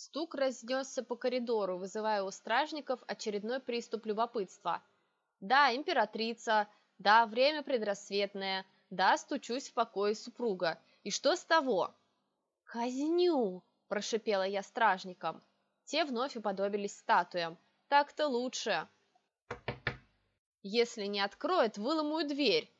Стук разнесся по коридору, вызывая у стражников очередной приступ любопытства. «Да, императрица, да, время предрассветное, да, стучусь в покое супруга. И что с того?» «Казню!» – прошипела я стражникам. Те вновь уподобились статуям. «Так-то лучше!» «Если не откроет, выломаю дверь!»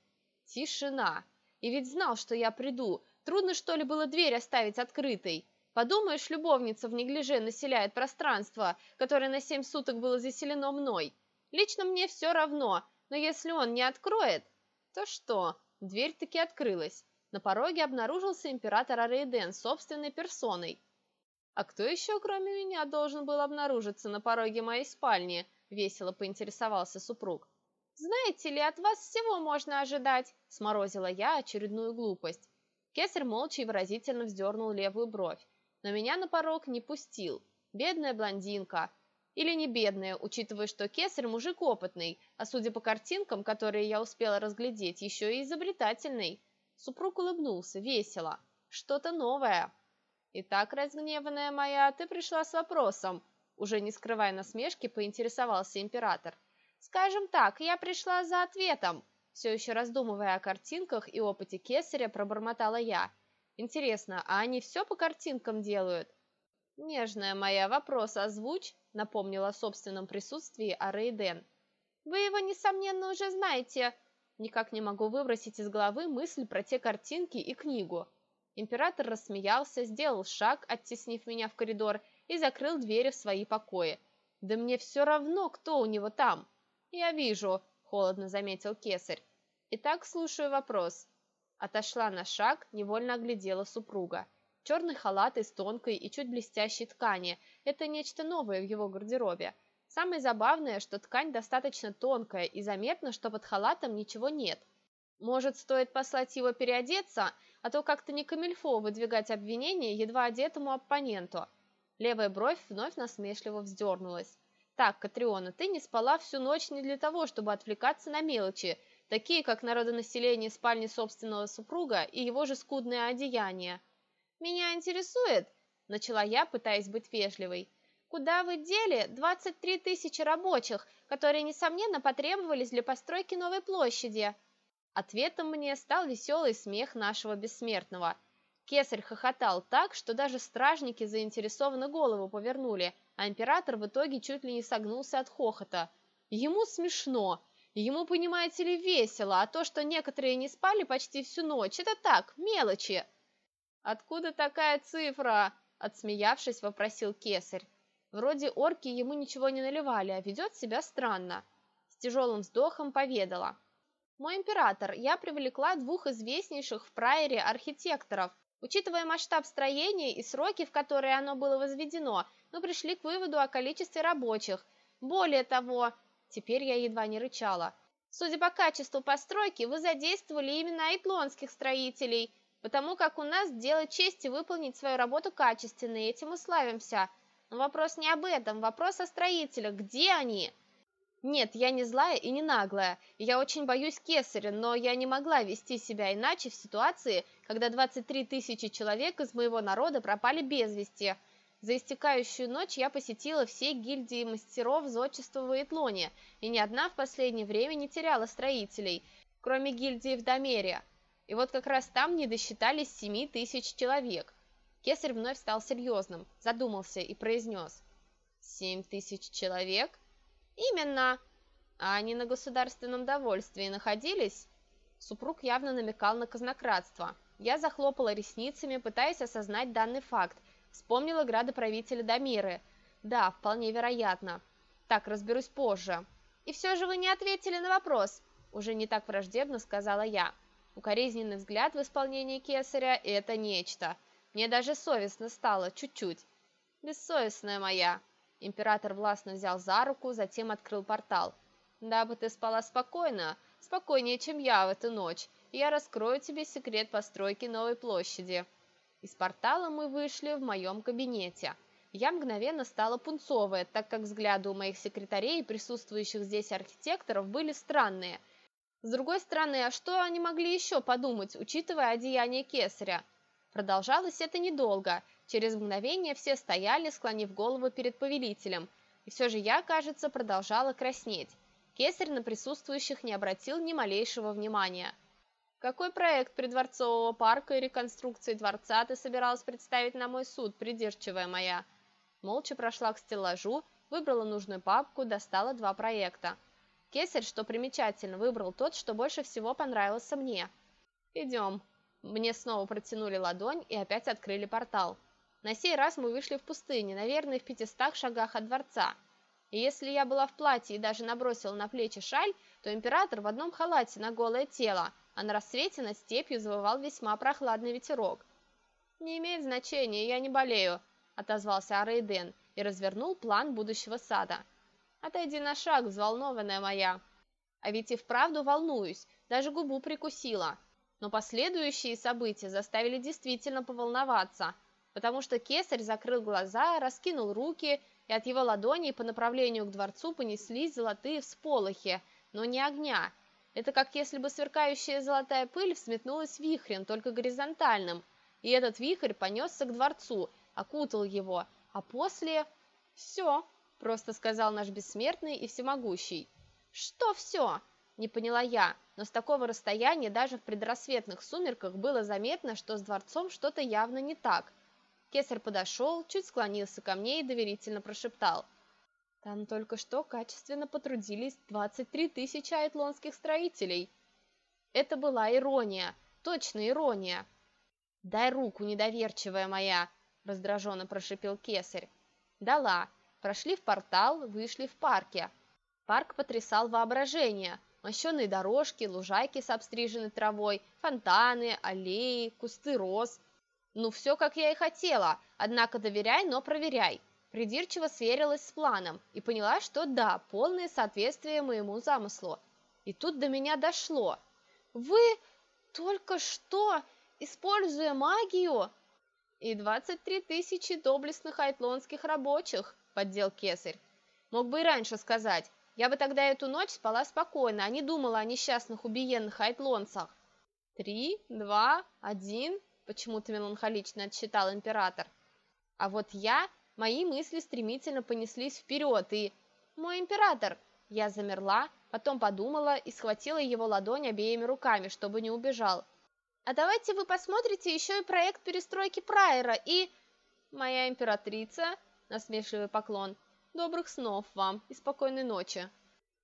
Тишина. И ведь знал, что я приду. Трудно, что ли, было дверь оставить открытой. Подумаешь, любовница в неглиже населяет пространство, которое на семь суток было заселено мной. Лично мне все равно, но если он не откроет, то что? Дверь таки открылась. На пороге обнаружился император Арейден собственной персоной. А кто еще, кроме меня, должен был обнаружиться на пороге моей спальни? Весело поинтересовался супруг. «Знаете ли, от вас всего можно ожидать», – сморозила я очередную глупость. Кесарь молча и выразительно вздернул левую бровь, но меня на порог не пустил. Бедная блондинка. Или не бедная, учитывая, что кесарь мужик опытный, а судя по картинкам, которые я успела разглядеть, еще и изобретательный. Супруг улыбнулся, весело. Что-то новое. «Итак, разгневанная моя, ты пришла с вопросом», уже не скрывая насмешки, поинтересовался император. «Скажем так, я пришла за ответом», все еще раздумывая о картинках и опыте кесаря, пробормотала я. «Интересно, а они все по картинкам делают?» «Нежная моя, вопрос озвучь», — напомнила о собственном присутствии Арейден. «Вы его, несомненно, уже знаете». Никак не могу выбросить из головы мысль про те картинки и книгу. Император рассмеялся, сделал шаг, оттеснив меня в коридор, и закрыл двери в свои покои. «Да мне все равно, кто у него там!» «Я вижу», — холодно заметил кесарь. «Итак, слушаю вопрос». Отошла на шаг, невольно оглядела супруга. Черный халат из тонкой и чуть блестящей ткани – это нечто новое в его гардеробе. Самое забавное, что ткань достаточно тонкая и заметно, что под халатом ничего нет. Может, стоит послать его переодеться, а то как-то не камильфо выдвигать обвинение едва одетому оппоненту. Левая бровь вновь насмешливо вздернулась. Так, Катриона, ты не спала всю ночь не для того, чтобы отвлекаться на мелочи, такие как народонаселение спальни собственного супруга и его же скудное одеяние. Меня интересует, начала я, пытаясь быть вежливой, куда вы дели 23 тысячи рабочих, которые, несомненно, потребовались для постройки новой площади? Ответом мне стал веселый смех нашего бессмертного – Кесарь хохотал так, что даже стражники заинтересованно голову повернули, а император в итоге чуть ли не согнулся от хохота. Ему смешно, ему, понимаете ли, весело, а то, что некоторые не спали почти всю ночь, это так, мелочи. «Откуда такая цифра?» – отсмеявшись, вопросил кесарь. Вроде орки ему ничего не наливали, а ведет себя странно. С тяжелым вздохом поведала. «Мой император, я привлекла двух известнейших в прайере архитекторов, Учитывая масштаб строения и сроки, в которые оно было возведено, мы пришли к выводу о количестве рабочих. Более того, теперь я едва не рычала. Судя по качеству постройки, вы задействовали именно айтлонских строителей, потому как у нас дело чести выполнить свою работу качественно, и этим мы славимся. Но вопрос не об этом, вопрос о строителях. Где они? Нет, я не злая и не наглая, и я очень боюсь кесаря, но я не могла вести себя иначе в ситуации, когда 23 тысячи человек из моего народа пропали без вести. За истекающую ночь я посетила все гильдии мастеров зодчества в Итлоне, и ни одна в последнее время не теряла строителей, кроме гильдии в Домере. И вот как раз там не досчитались 7 тысяч человек. Кесарь вновь стал серьезным, задумался и произнес. «Семь тысяч человек?» «Именно!» «А они на государственном довольствии находились?» Супруг явно намекал на казнократство. Я захлопала ресницами, пытаясь осознать данный факт. Вспомнила градоправителя Дамиры. Да, вполне вероятно. Так, разберусь позже. И все же вы не ответили на вопрос. Уже не так враждебно сказала я. Укоризненный взгляд в исполнении кесаря – это нечто. Мне даже совестно стало, чуть-чуть. Бессовестная моя. Император властно взял за руку, затем открыл портал. «Дабы ты спала спокойно, спокойнее, чем я в эту ночь, я раскрою тебе секрет постройки новой площади». Из портала мы вышли в моем кабинете. Я мгновенно стала пунцовая, так как взгляды у моих секретарей и присутствующих здесь архитекторов были странные. С другой стороны, а что они могли еще подумать, учитывая одеяние кесаря? Продолжалось это недолго. Через мгновение все стояли, склонив голову перед повелителем, и все же я, кажется, продолжала краснеть. Кесарь на присутствующих не обратил ни малейшего внимания. «Какой проект придворцового парка и реконструкции дворца ты собиралась представить на мой суд, придирчивая моя?» Молча прошла к стеллажу, выбрала нужную папку, достала два проекта. Кесарь, что примечательно, выбрал тот, что больше всего понравился мне. «Идем». Мне снова протянули ладонь и опять открыли портал. На сей раз мы вышли в пустыне, наверное, в пятистах шагах от дворца. И если я была в платье и даже набросила на плечи шаль, то император в одном халате на голое тело, а на рассвете над степью завывал весьма прохладный ветерок. «Не имеет значения, я не болею», — отозвался Арейден и развернул план будущего сада. «Отойди на шаг, взволнованная моя». А ведь и вправду волнуюсь, даже губу прикусила. Но последующие события заставили действительно поволноваться, потому что кесарь закрыл глаза, раскинул руки, и от его ладоней по направлению к дворцу понеслись золотые всполохи, но не огня. Это как если бы сверкающая золотая пыль взметнулась вихрем, только горизонтальным, и этот вихрь понесся к дворцу, окутал его, а после... «Все», — просто сказал наш бессмертный и всемогущий. «Что все?» Не поняла я, но с такого расстояния даже в предрассветных сумерках было заметно, что с дворцом что-то явно не так. Кесарь подошел, чуть склонился ко мне и доверительно прошептал. Там только что качественно потрудились 23 тысячи айтлонских строителей. Это была ирония, точно ирония. «Дай руку, недоверчивая моя!» – раздраженно прошипел кесарь. Дала. Прошли в портал, вышли в парке. Парк потрясал воображение – мощеные дорожки, лужайки с обстриженной травой, фонтаны, аллеи, кусты роз. Ну, все, как я и хотела, однако доверяй, но проверяй. Придирчиво сверилась с планом и поняла, что да, полное соответствие моему замыслу. И тут до меня дошло. Вы только что, используя магию... И 23 тысячи доблестных айтлонских рабочих, поддел кесарь. Мог бы и раньше сказать, я бы тогда эту ночь спала спокойно, а не думала о несчастных убиенных айтлонцах. Три, два, один, почему-то меланхолично отсчитал император. А вот я, мои мысли стремительно понеслись вперед, и... Мой император! Я замерла, потом подумала и схватила его ладонь обеими руками, чтобы не убежал. А давайте вы посмотрите еще и проект перестройки Прайера и... Моя императрица, насмешливый поклон, Добрых снов вам и спокойной ночи!»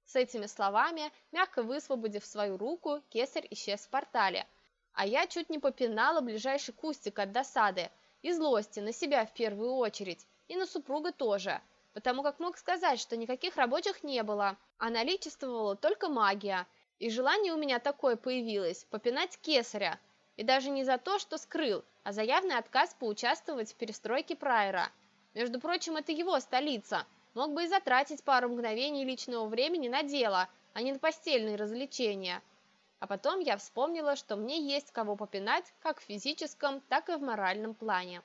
С этими словами, мягко высвободив свою руку, кесарь исчез в портале. А я чуть не попинала ближайший кустик от досады и злости на себя в первую очередь, и на супруга тоже, потому как мог сказать, что никаких рабочих не было, а наличествовала только магия, и желание у меня такое появилось – попинать кесаря, и даже не за то, что скрыл, а за явный отказ поучаствовать в перестройке Прайера. Между прочим, это его столица – Мог бы и затратить пару мгновений личного времени на дело, а не на постельные развлечения. А потом я вспомнила, что мне есть кого попинать как в физическом, так и в моральном плане.